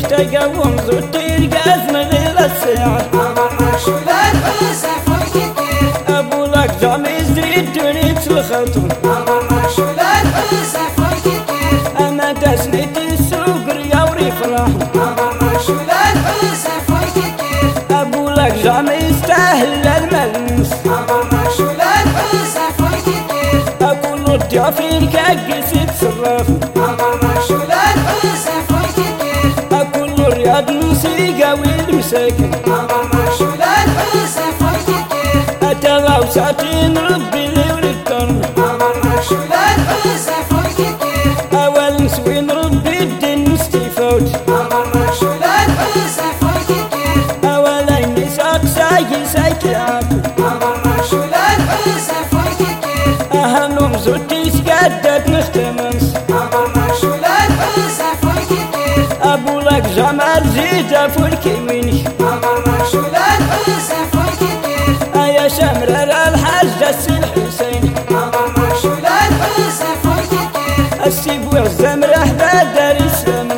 تقوم زوتي قاز مغير الساعة شولان حسن كتير أبو لك جامي شولان حسن كتير أما تسنيت السوق رياوري فرح أبو لك جامي يستاهل الملمس. كتير الرياض موسيقى والمساكن شولان حسن كتير أتغاو ساتين ربي لي وللطرب شولان حسن كتير أول نسوين ربي الدين مستيفوت شولان حسن كتير أولين نساق سايق سايق عاقل شولان حسن كتير أهنم زوتي سقدت نختمس شولان جمال زيد فولكي مني. كتير أيا شمرر الحاج السي الحسين شولان حسن كتير السيب وعزم رحبة دار يسلمني.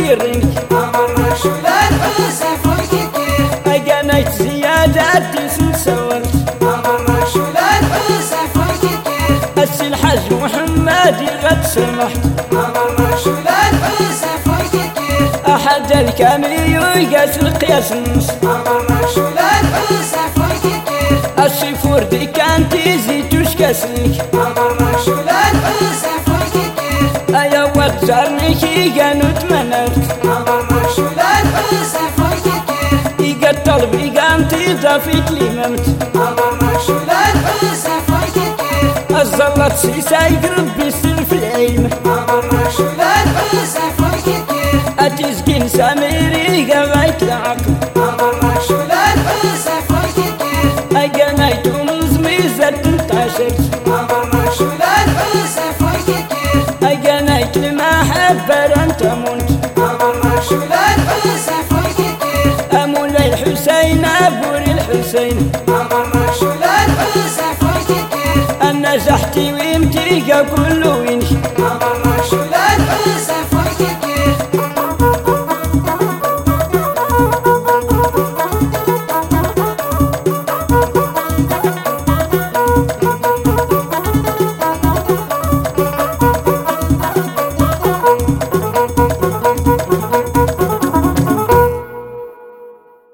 فولكي ريني شولان حسن كتير أجانيت زيادة تسن سوالت شولان حسن كتير السي الحاج محمد غد سمحت شولان حسن كتير أحد الكامل يقاس القياس النص شولان حسن كتير السيفور دي كان تيزي تشكسلك شولان الطلب إيقام تضافيت لي ممت شولان حسن كتير الزلط سيساي ربي سلف العلم الحسين أبور الحسين. أمام شل الحسين فوجك النجحتي كله كل أمر